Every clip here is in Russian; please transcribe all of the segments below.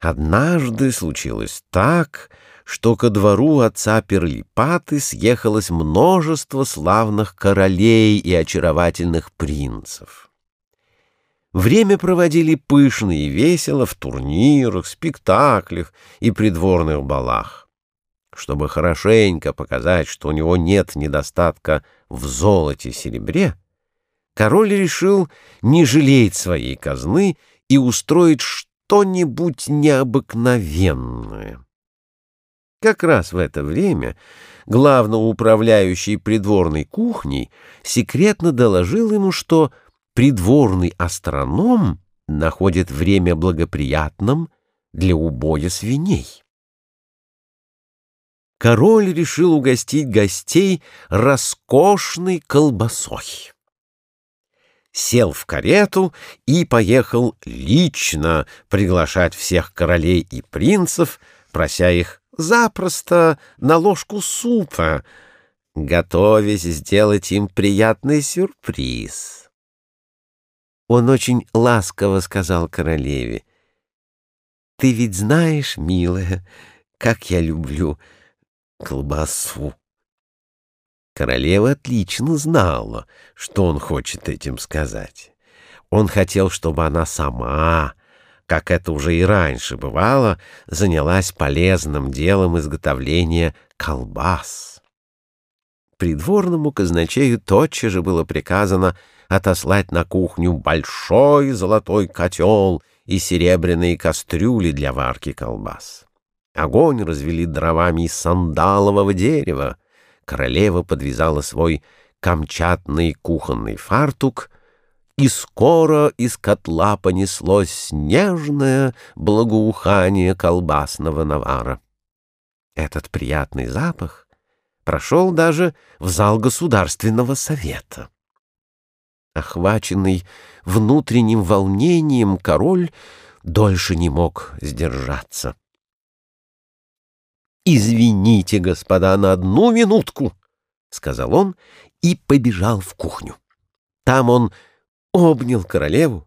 Однажды случилось так, что ко двору отца Перлипаты съехалось множество славных королей и очаровательных принцев. Время проводили пышно и весело в турнирах, спектаклях и придворных балах. Чтобы хорошенько показать, что у него нет недостатка в золоте и серебре, король решил не жалеть своей казны и устроить что-нибудь необыкновенное. Как раз в это время главноуправляющий придворной кухней секретно доложил ему, что придворный астроном находит время благоприятным для убоя свиней. Король решил угостить гостей роскошной колбасой сел в карету и поехал лично приглашать всех королей и принцев, прося их запросто на ложку супа, готовясь сделать им приятный сюрприз. Он очень ласково сказал королеве, «Ты ведь знаешь, милая, как я люблю колбасу». Королева отлично знала, что он хочет этим сказать. Он хотел, чтобы она сама, как это уже и раньше бывало, занялась полезным делом изготовления колбас. Придворному казначею тотчас же было приказано отослать на кухню большой золотой котел и серебряные кастрюли для варки колбас. Огонь развели дровами из сандалового дерева, королева подвязала свой камчатный кухонный фартук, и скоро из котла понеслось нежное благоухание колбасного навара. Этот приятный запах прошел даже в зал Государственного совета. Охваченный внутренним волнением, король дольше не мог сдержаться. «Извините, господа, на одну минутку!» — сказал он и побежал в кухню. Там он обнял королеву,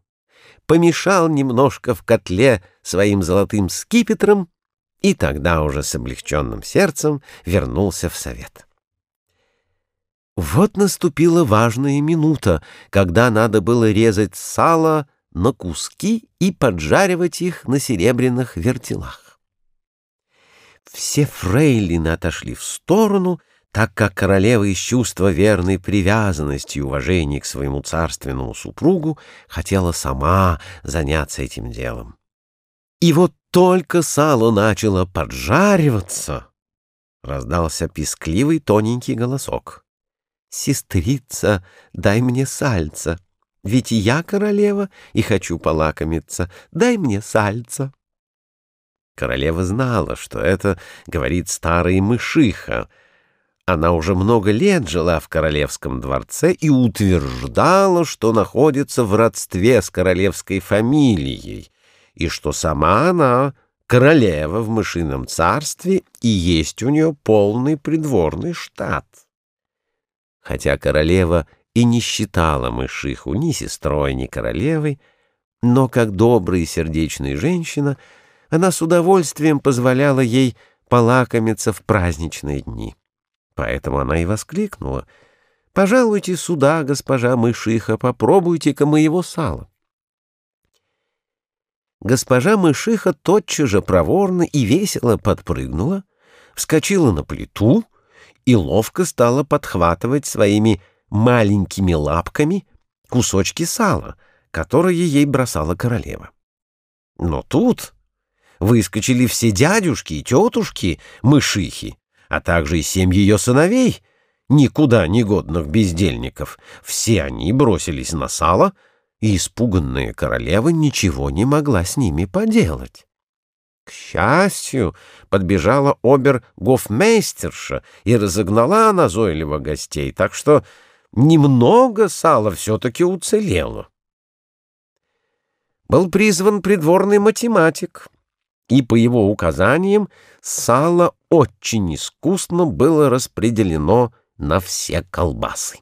помешал немножко в котле своим золотым скипетром и тогда уже с облегченным сердцем вернулся в совет. Вот наступила важная минута, когда надо было резать сало на куски и поджаривать их на серебряных вертелах. Все фрейлины отошли в сторону, так как королева из чувства верной привязанности и уважения к своему царственному супругу хотела сама заняться этим делом. И вот только сало начало поджариваться, раздался пискливый тоненький голосок. «Сестрица, дай мне сальца, ведь я королева и хочу полакомиться, дай мне сальца». Королева знала, что это говорит старая мышиха. Она уже много лет жила в королевском дворце и утверждала, что находится в родстве с королевской фамилией, и что сама она королева в мышином царстве и есть у нее полный придворный штат. Хотя королева и не считала мышиху ни сестрой, ни королевой, но как добрая и сердечная женщина — она с удовольствием позволяла ей полакомиться в праздничные дни. Поэтому она и воскликнула. «Пожалуйте сюда, госпожа Мышиха, попробуйте-ка моего сала». Госпожа Мышиха тотчас же проворно и весело подпрыгнула, вскочила на плиту и ловко стала подхватывать своими маленькими лапками кусочки сала, которые ей бросала королева. Но тут выскочили все дядюшки и тетушки, мышихи, а также и семь ее сыновей, никуда негодных бездельников. Все они бросились на сало, и испуганная королева ничего не могла с ними поделать. К счастью, подбежала обер-гофмейстерша и разогнала назойливо гостей, так что немного сала все-таки уцелело. Был призван придворный математик — и по его указаниям сало очень искусно было распределено на все колбасы.